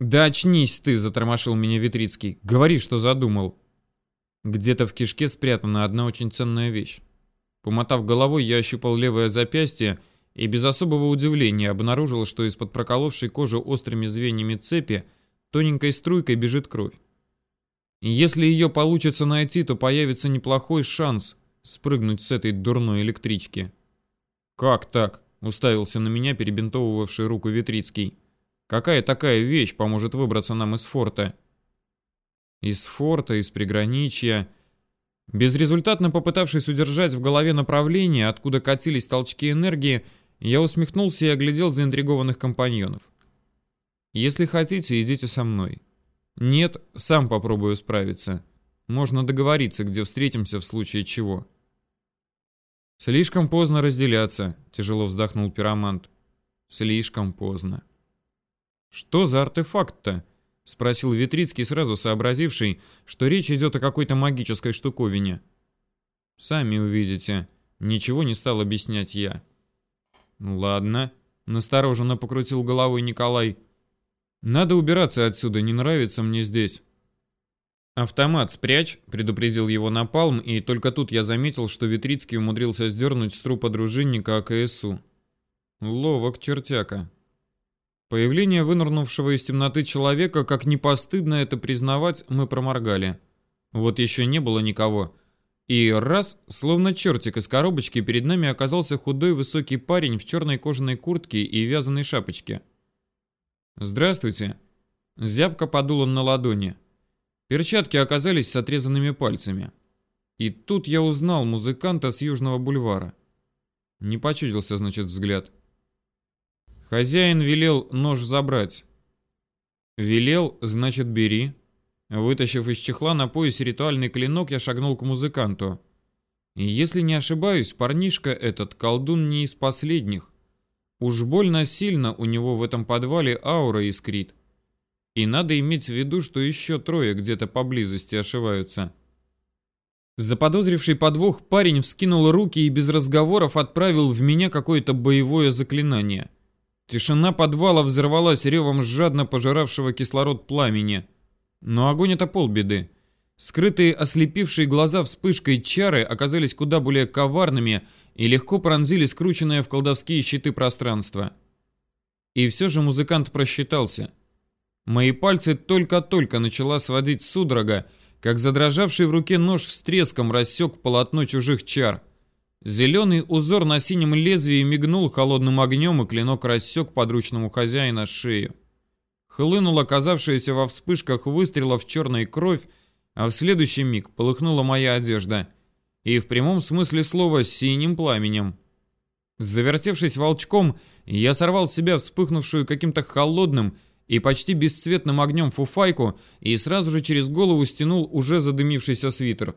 «Да очнись ты!» — затормошил меня Витрицкий. «Говори, что задумал!» Где-то в кишке спрятана одна очень ценная вещь. Помотав головой, я ощупал левое запястье и без особого удивления обнаружил, что из-под проколовшей кожи острыми звеньями цепи тоненькой струйкой бежит кровь. Если ее получится найти, то появится неплохой шанс спрыгнуть с этой дурной электрички. «Как так?» — уставился на меня перебинтовывавший руку Витрицкий. Какая такая вещь поможет выбраться нам из форта? Из форта, из приграничья. Безрезультатно попытавшись удержать в голове направление, откуда катились толчки энергии, я усмехнулся и оглядел заинтригованных компаньонов. Если хотите, идите со мной. Нет, сам попробую справиться. Можно договориться, где встретимся в случае чего. Слишком поздно разделяться, тяжело вздохнул пиромант. Слишком поздно. «Что за артефакт-то?» — спросил Витрицкий, сразу сообразивший, что речь идет о какой-то магической штуковине. «Сами увидите. Ничего не стал объяснять я». «Ладно», — настороженно покрутил головой Николай. «Надо убираться отсюда, не нравится мне здесь». «Автомат спрячь», — предупредил его Напалм, и только тут я заметил, что Витрицкий умудрился сдернуть с трупа дружинника АКСУ. Ловок чертяка. Появление вынырнувшего из темноты человека, как не постыдно это признавать, мы проморгали. Вот еще не было никого. И раз, словно чертик из коробочки, перед нами оказался худой высокий парень в черной кожаной куртке и вязаной шапочке. «Здравствуйте». Зябко подул он на ладони. Перчатки оказались с отрезанными пальцами. И тут я узнал музыканта с Южного бульвара. Не почудился, значит, взгляд. Хозяин велел нож забрать. Велел, значит, бери. Вытащив из чехла на поясе ритуальный клинок, я шагнул к музыканту. Если не ошибаюсь, парнишка этот колдун не из последних. Уж больно сильно у него в этом подвале аура искрит. И надо иметь в виду, что еще трое где-то поблизости ошиваются. Заподозривший подвох парень вскинул руки и без разговоров отправил в меня какое-то боевое заклинание. Тишина подвала взорвалась ревом жадно пожиравшего кислород пламени. Но огонь это полбеды. Скрытые ослепившие глаза вспышкой чары оказались куда более коварными и легко пронзили скрученное в колдовские щиты пространство. И все же музыкант просчитался. Мои пальцы только-только начала сводить судорога, как задрожавший в руке нож с треском рассек полотно чужих чар. Зеленый узор на синем лезвии мигнул холодным огнем, и клинок рассек подручному хозяина шею. Хлынула оказавшаяся во вспышках выстрелов черной кровь, а в следующий миг полыхнула моя одежда. И в прямом смысле слова синим пламенем. Завертевшись волчком, я сорвал с себя вспыхнувшую каким-то холодным и почти бесцветным огнем фуфайку и сразу же через голову стянул уже задымившийся свитер.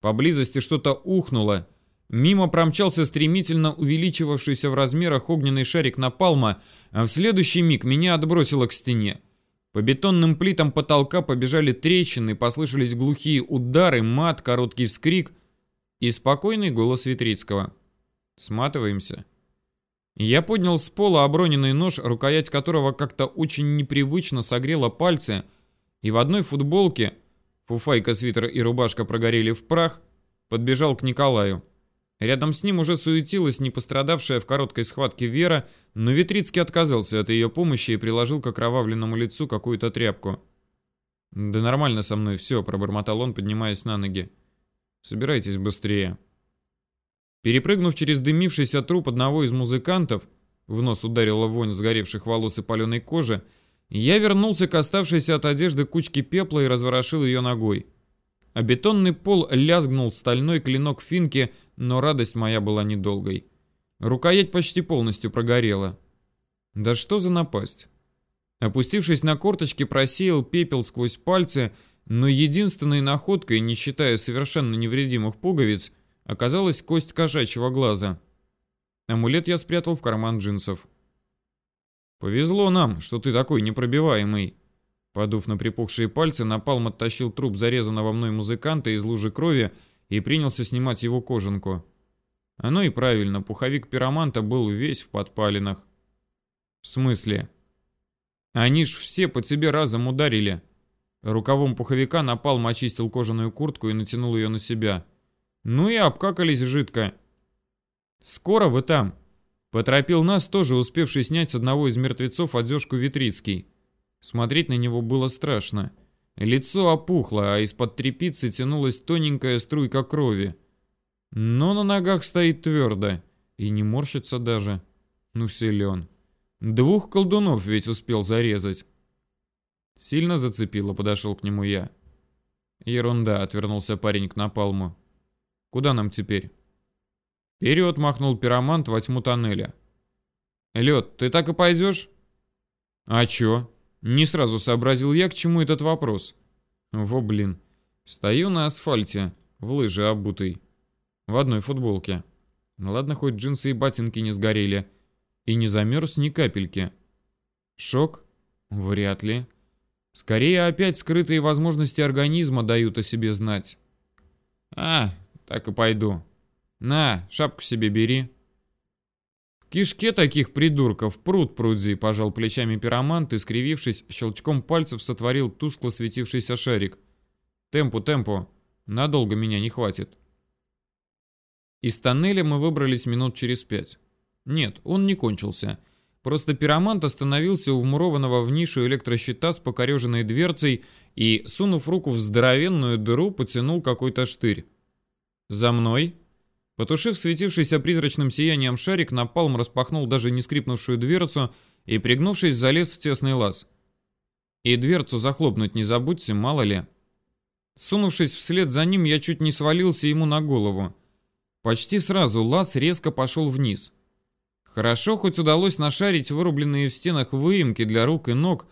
Поблизости что-то ухнуло, Мимо промчался стремительно увеличивавшийся в размерах огненный шарик напалма, а в следующий миг меня отбросило к стене. По бетонным плитам потолка побежали трещины, послышались глухие удары, мат, короткий вскрик и спокойный голос Витрицкого. «Сматываемся». Я поднял с пола оброненный нож, рукоять которого как-то очень непривычно согрела пальцы, и в одной футболке, фуфайка, свитер и рубашка прогорели в прах, подбежал к Николаю. Рядом с ним уже суетилась не пострадавшая в короткой схватке Вера, но Витрицкий отказался от ее помощи и приложил к окровавленному лицу какую-то тряпку. «Да нормально со мной все», — пробормотал он, поднимаясь на ноги. «Собирайтесь быстрее». Перепрыгнув через дымившийся труп одного из музыкантов, в нос ударила вонь сгоревших волос и паленой кожи, я вернулся к оставшейся от одежды кучке пепла и разворошил ее ногой. А бетонный пол лязгнул стальной клинок финки, но радость моя была недолгой. Рукоять почти полностью прогорела. Да что за напасть? Опустившись на корточки, просеял пепел сквозь пальцы, но единственной находкой, не считая совершенно невредимых пуговиц, оказалась кость кошачьего глаза. Амулет я спрятал в карман джинсов. «Повезло нам, что ты такой непробиваемый», Подув на припухшие пальцы, Напалм оттащил труп зарезанного мной музыканта из лужи крови и принялся снимать его кожанку. Оно и правильно, пуховик пироманта был весь в подпалинах. В смысле? Они ж все по тебе разом ударили. Рукавом пуховика напал, очистил кожаную куртку и натянул ее на себя. Ну и обкакались жидко. «Скоро вы там?» Поторопил нас, тоже успевший снять с одного из мертвецов одежку Витрицкий. Смотреть на него было страшно. Лицо опухло, а из-под трепицы тянулась тоненькая струйка крови. Но на ногах стоит твердо. И не морщится даже. Ну, силен. Двух колдунов ведь успел зарезать. Сильно зацепило, подошел к нему я. Ерунда, отвернулся парень к напалму. Куда нам теперь? Вперед махнул пиромант во тьму тоннеля. Лед, ты так и пойдешь? А чё? Не сразу сообразил я, к чему этот вопрос. Во блин. Стою на асфальте, в лыжи обутый. В одной футболке. Ладно, хоть джинсы и ботинки не сгорели. И не замерз ни капельки. Шок? Вряд ли. Скорее опять скрытые возможности организма дают о себе знать. А, так и пойду. На, шапку себе бери. Кишке таких придурков пруд прудзи, пожал плечами пиромант и, скривившись, щелчком пальцев сотворил тускло светившийся шарик. Темпу, темпу. Надолго меня не хватит. Из тоннеля мы выбрались минут через пять. Нет, он не кончился. Просто пиромант остановился у вмурованного в нишу электрощита с покореженной дверцей и, сунув руку в здоровенную дыру, потянул какой-то штырь. «За мной!» Потушив светившийся призрачным сиянием шарик, Напалм распахнул даже не скрипнувшую дверцу и, пригнувшись, залез в тесный лаз. И дверцу захлопнуть не забудьте, мало ли. Сунувшись вслед за ним, я чуть не свалился ему на голову. Почти сразу лаз резко пошел вниз. Хорошо, хоть удалось нашарить вырубленные в стенах выемки для рук и ног,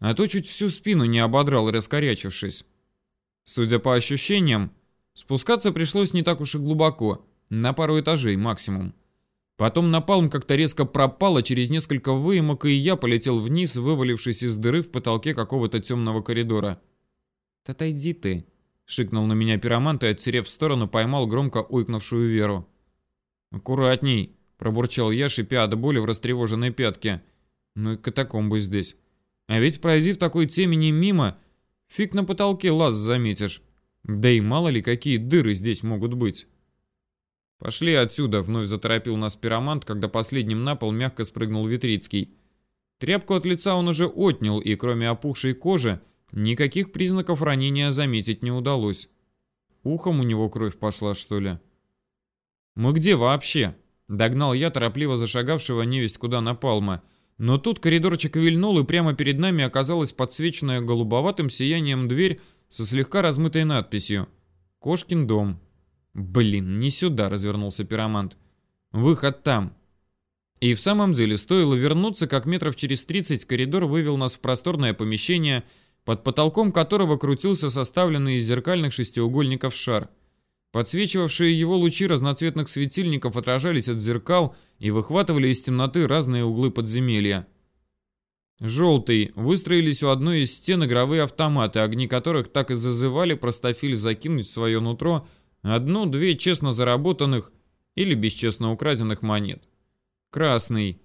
а то чуть всю спину не ободрал, раскорячившись. Судя по ощущениям, спускаться пришлось не так уж и глубоко — на пару этажей максимум. Потом напалм как-то резко пропал, а через несколько выемок и я полетел вниз, вывалившись из дыры в потолке какого-то темного коридора. «Отойди ты!» — шикнул на меня пиромант и, оттерев в сторону, поймал громко уйкнувшую Веру. «Аккуратней!» — пробурчал я, шипя от боли в растревоженной пятке. «Ну и катакомбы здесь. А ведь, пройди в такой темени мимо, фиг на потолке лаз заметишь. Да и мало ли какие дыры здесь могут быть». «Пошли отсюда», — вновь заторопил нас пиромант, когда последним на пол мягко спрыгнул Витрицкий. Тряпку от лица он уже отнял, и кроме опухшей кожи, никаких признаков ранения заметить не удалось. Ухом у него кровь пошла, что ли? «Мы где вообще?» — догнал я торопливо зашагавшего невесть куда напалма. Но тут коридорчик вильнул, и прямо перед нами оказалась подсвеченная голубоватым сиянием дверь со слегка размытой надписью «Кошкин дом». Блин, не сюда развернулся пиромант. Выход там. И в самом деле, стоило вернуться, как метров через 30 коридор вывел нас в просторное помещение, под потолком которого крутился составленный из зеркальных шестиугольников шар. Подсвечивавшие его лучи разноцветных светильников отражались от зеркал и выхватывали из темноты разные углы подземелья. Желтый. Выстроились у одной из стен игровые автоматы, огни которых так и зазывали простофиль закинуть в свое нутро Одну-две честно заработанных или бесчестно украденных монет. Красный.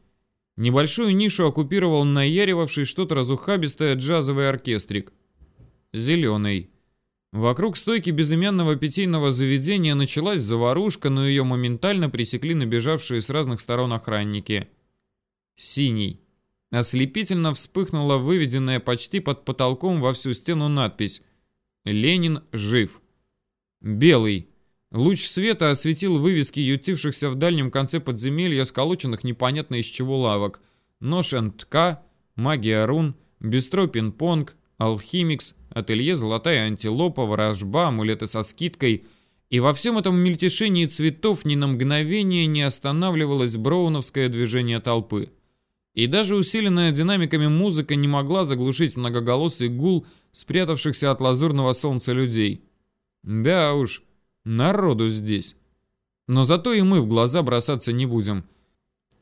Небольшую нишу оккупировал наяривавший что-то разухабистое джазовый оркестрик. Зеленый. Вокруг стойки безымянного питейного заведения началась заварушка, но ее моментально пресекли набежавшие с разных сторон охранники. Синий. Ослепительно вспыхнула выведенная почти под потолком во всю стену надпись «Ленин жив». Белый. Луч света осветил вывески ютившихся в дальнем конце подземелья, сколоченных непонятно из чего лавок. Нож НТК, магия рун, бистро пинг-понг, алхимикс, ателье золотая антилопа, ворожба, амулеты со скидкой. И во всем этом мельтешении цветов ни на мгновение не останавливалось броуновское движение толпы. И даже усиленная динамиками музыка не могла заглушить многоголосый гул спрятавшихся от лазурного солнца людей. Да уж, народу здесь. Но зато и мы в глаза бросаться не будем.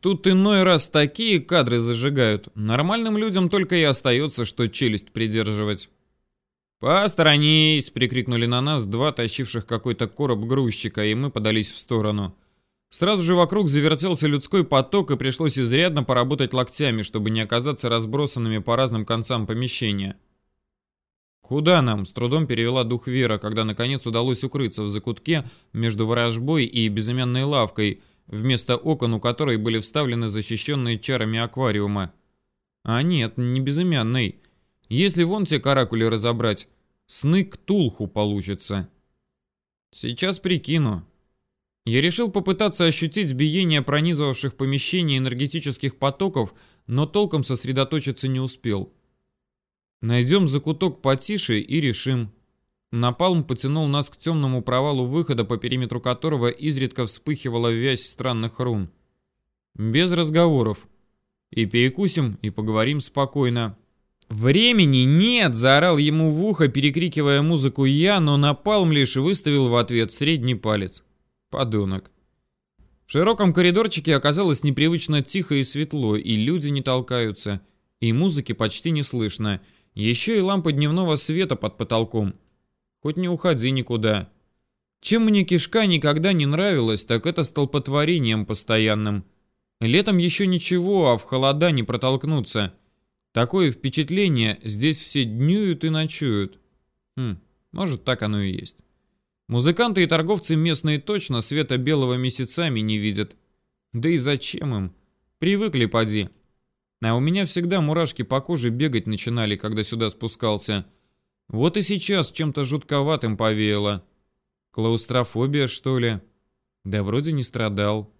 Тут иной раз такие кадры зажигают. Нормальным людям только и остается, что челюсть придерживать. «Посторонись!» — прикрикнули на нас два тащивших какой-то короб грузчика, и мы подались в сторону. Сразу же вокруг завертелся людской поток, и пришлось изрядно поработать локтями, чтобы не оказаться разбросанными по разным концам помещения. «Куда нам?» — с трудом перевела дух Вера, когда наконец удалось укрыться в закутке между ворожбой и безымянной лавкой, вместо окон у которой были вставлены защищенные чарами аквариума. А нет, не безымянный. Если вон те каракули разобрать, снык Тулху получится. Сейчас прикину. Я решил попытаться ощутить биение пронизывавших помещение энергетических потоков, но толком сосредоточиться не успел. Найдем закуток потише и решим. Напалм потянул нас к темному провалу выхода, по периметру которого изредка вспыхивала вязь странных рун. Без разговоров. И перекусим, и поговорим спокойно. «Времени нет!» – заорал ему в ухо, перекрикивая музыку я, но Напалм лишь выставил в ответ средний палец. Подонок. В широком коридорчике оказалось непривычно тихо и светло, и люди не толкаются, и музыки почти не слышно, еще и лампа дневного света под потолком. Хоть не уходи никуда. Чем мне кишка никогда не нравилась, так это столпотворением постоянным. Летом еще ничего, а в холода не протолкнуться – Такое впечатление, здесь все днюют и ночуют. Хм, может так оно и есть. Музыканты и торговцы местные точно света белого месяцами не видят. Да и зачем им? Привыкли поди. А у меня всегда мурашки по коже бегать начинали, когда сюда спускался. Вот и сейчас чем-то жутковатым повеяло. Клаустрофобия, что ли? Да вроде не страдал.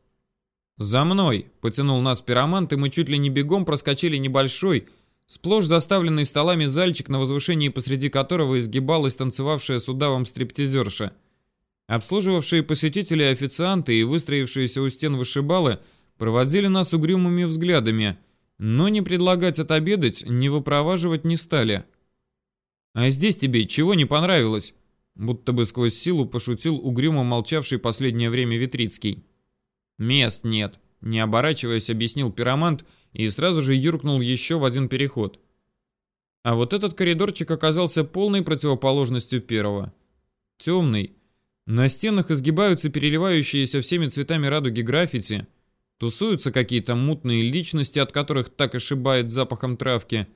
«За мной!» — потянул нас пиромант, и мы чуть ли не бегом проскочили небольшой, Сплошь заставленный столами зальчик, на возвышении посреди которого изгибалась танцевавшая с удавом стриптизерша. Обслуживавшие посетителей официанты и выстроившиеся у стен вышибалы проводили нас угрюмыми взглядами, но не предлагать отобедать, не выпроваживать не стали. «А здесь тебе чего не понравилось?» Будто бы сквозь силу пошутил угрюмо молчавший последнее время Витрицкий. «Мест нет», — не оборачиваясь, объяснил пиромант — и сразу же юркнул еще в один переход. А вот этот коридорчик оказался полной противоположностью первого. Темный. На стенах изгибаются переливающиеся всеми цветами радуги граффити, тусуются какие-то мутные личности, от которых так ошибает запахом травки,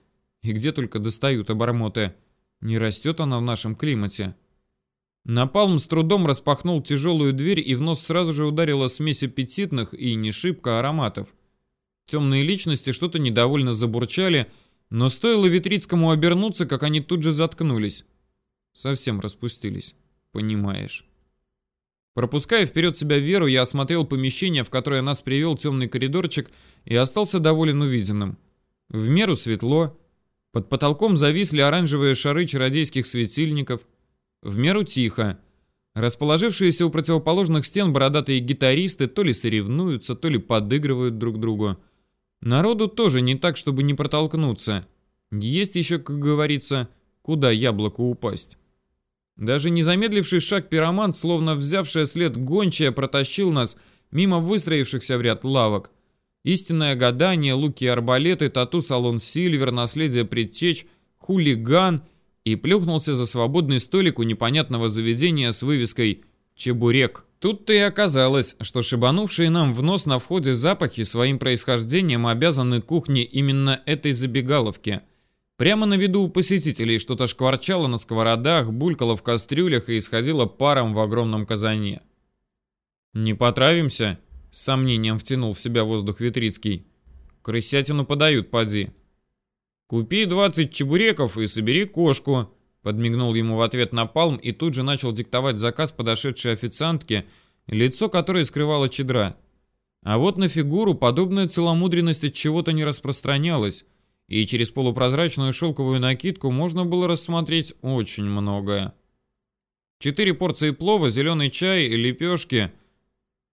и где только достают обормоты. Не растет она в нашем климате. Напалм с трудом распахнул тяжелую дверь, и в нос сразу же ударила смесь аппетитных и не шибко ароматов. Темные личности что-то недовольно забурчали, но стоило Витрицкому обернуться, как они тут же заткнулись. Совсем распустились, понимаешь. Пропуская вперед себя Веру, я осмотрел помещение, в которое нас привел темный коридорчик, и остался доволен увиденным. В меру светло, под потолком зависли оранжевые шары чародейских светильников, в меру тихо. Расположившиеся у противоположных стен бородатые гитаристы то ли соревнуются, то ли подыгрывают друг другу. Народу тоже не так, чтобы не протолкнуться. Есть еще, как говорится, куда яблоку упасть. Даже не замедливший шаг пиромант, словно взявшая след гончая, протащил нас мимо выстроившихся в ряд лавок. Истинное гадание, луки и арбалеты, тату-салон Сильвер, наследие предтеч, хулиган и плюхнулся за свободный столик у непонятного заведения с вывеской «Чебурек». Тут-то и оказалось, что шибанувшие нам в нос на входе запахи своим происхождением обязаны кухне именно этой забегаловки. Прямо на виду у посетителей что-то шкварчало на сковородах, булькало в кастрюлях и исходило паром в огромном казане. «Не потравимся?» — с сомнением втянул в себя воздух Витрицкий. «Крысятину подают, поди». «Купи 20 чебуреков и собери кошку», Подмигнул ему в ответ Напалм и тут же начал диктовать заказ подошедшей официантке, лицо которой скрывало чедра. А вот на фигуру подобная целомудренность от чего-то не распространялась, и через полупрозрачную шелковую накидку можно было рассмотреть очень многое. Четыре порции плова, зеленый чай, лепешки.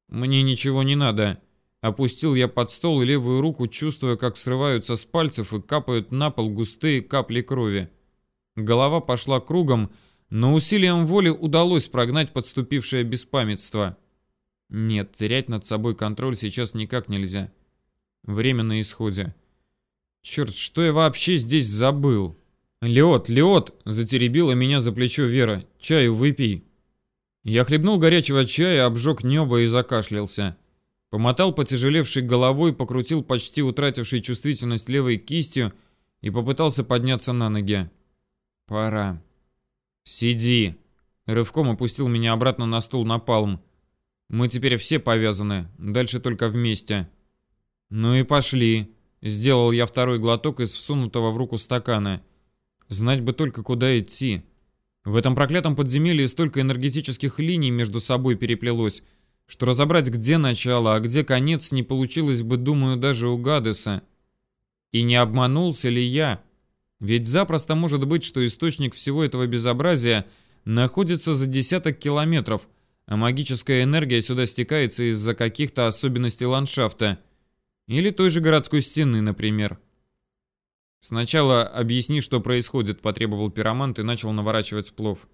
Мне ничего не надо. Опустил я под стол левую руку, чувствуя, как срываются с пальцев и капают на пол густые капли крови. Голова пошла кругом, но усилием воли удалось прогнать подступившее беспамятство. Нет, терять над собой контроль сейчас никак нельзя. Время на исходе. Черт, что я вообще здесь забыл? Лед, лед! Затеребила меня за плечо Вера. Чаю выпей. Я хлебнул горячего чая, обжег небо и закашлялся. Помотал потяжелевшей головой, покрутил почти утратившей чувствительность левой кистью и попытался подняться на ноги. «Пора». «Сиди!» Рывком опустил меня обратно на стул на палм. «Мы теперь все повязаны, дальше только вместе». «Ну и пошли!» Сделал я второй глоток из всунутого в руку стакана. Знать бы только, куда идти. В этом проклятом подземелье столько энергетических линий между собой переплелось, что разобрать, где начало, а где конец, не получилось бы, думаю, даже у Гадеса. И не обманулся ли я? Ведь запросто может быть, что источник всего этого безобразия находится за десяток километров, а магическая энергия сюда стекается из-за каких-то особенностей ландшафта. Или той же городской стены, например. «Сначала объясни, что происходит», — потребовал пиромант и начал наворачивать плов.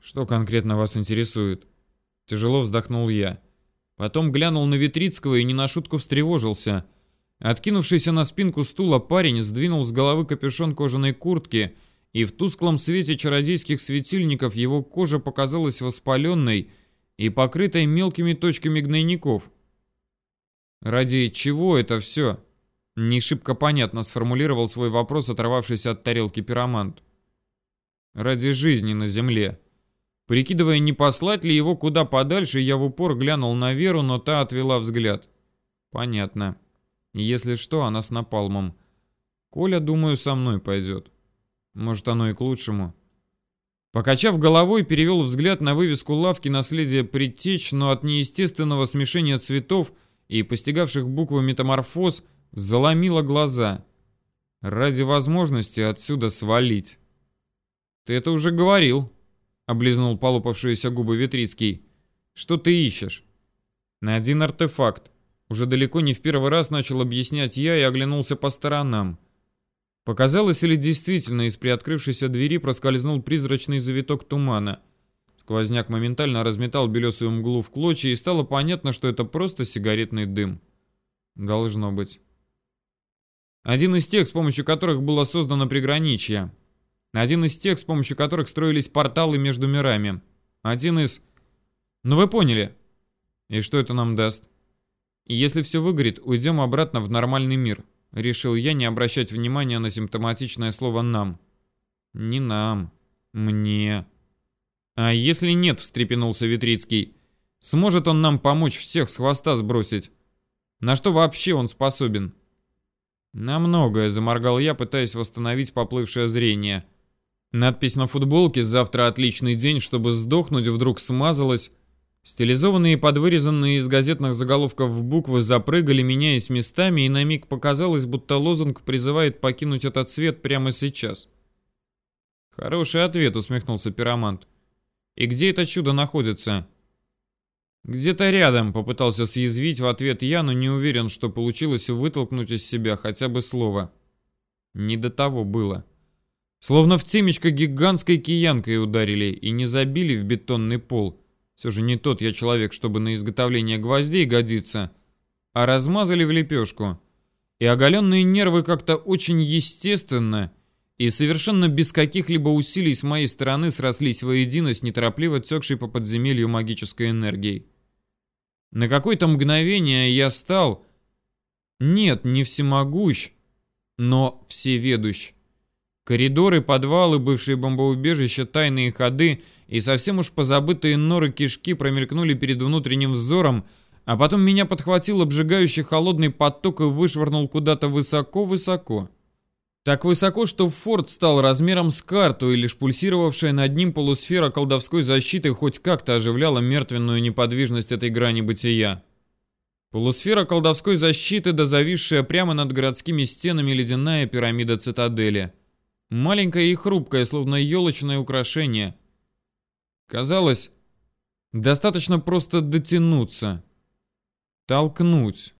«Что конкретно вас интересует?» Тяжело вздохнул я. Потом глянул на Витрицкого и не на шутку встревожился. Откинувшийся на спинку стула парень сдвинул с головы капюшон кожаной куртки, и в тусклом свете чародейских светильников его кожа показалась воспаленной и покрытой мелкими точками гнойников. «Ради чего это все?» Не шибко понятно сформулировал свой вопрос, оторвавшийся от тарелки пиромант. «Ради жизни на земле», Прикидывая, не послать ли его куда подальше, я в упор глянул на Веру, но та отвела взгляд. Понятно. Если что, она с напалмом. Коля, думаю, со мной пойдет. Может, оно и к лучшему. Покачав головой, перевел взгляд на вывеску лавки наследия предтеч, но от неестественного смешения цветов и постигавших буквы метаморфоз заломило глаза. Ради возможности отсюда свалить. «Ты это уже говорил», облизнул полопавшиеся губы Витрицкий. Что ты ищешь? На один артефакт. Уже далеко не в первый раз начал объяснять я и оглянулся по сторонам. Показалось или действительно из приоткрывшейся двери проскользнул призрачный завиток тумана. Сквозняк моментально разметал белесую мглу в клочья, и стало понятно, что это просто сигаретный дым. Должно быть. Один из тех, с помощью которых было создано приграничье. Один из тех, с помощью которых строились порталы между мирами. Один из... Ну вы поняли. И что это нам даст? если все выгорит, уйдем обратно в нормальный мир. Решил я не обращать внимания на симптоматичное слово «нам». Не нам. Мне. А если нет, встрепенулся Витрицкий. Сможет он нам помочь всех с хвоста сбросить? На что вообще он способен? На многое, заморгал я, пытаясь восстановить поплывшее зрение. Надпись на футболке «Завтра отличный день, чтобы сдохнуть» вдруг смазалась. Стилизованные под вырезанные из газетных заголовков буквы запрыгали, меняясь местами, и на миг показалось, будто лозунг призывает покинуть этот свет прямо сейчас. «Хороший ответ», — усмехнулся пиромант. «И где это чудо находится?» «Где-то рядом», — попытался съязвить в ответ я, но не уверен, что получилось вытолкнуть из себя хотя бы слово. Не до того было. Словно в темечко гигантской киянкой ударили и не забили в бетонный пол. Все же не тот я человек, чтобы на изготовление гвоздей годиться. А размазали в лепешку. И оголенные нервы как-то очень естественно и совершенно без каких-либо усилий с моей стороны срослись воедино с неторопливо текшей по подземелью магической энергией. На какое-то мгновение я стал... Нет, не всемогущ, но всеведущ. Коридоры, подвалы, бывшие бомбоубежища, тайные ходы и совсем уж позабытые норы кишки промелькнули перед внутренним взором, а потом меня подхватил обжигающий холодный поток и вышвырнул куда-то высоко-высоко. Так высоко, что форт стал размером с карту, и лишь пульсировавшая над ним полусфера колдовской защиты хоть как-то оживляла мертвенную неподвижность этой грани бытия. Полусфера колдовской защиты, да зависшая прямо над городскими стенами ледяная пирамида цитадели — Маленькое и хрупкое, словно елочное украшение. Казалось, достаточно просто дотянуться. Толкнуть.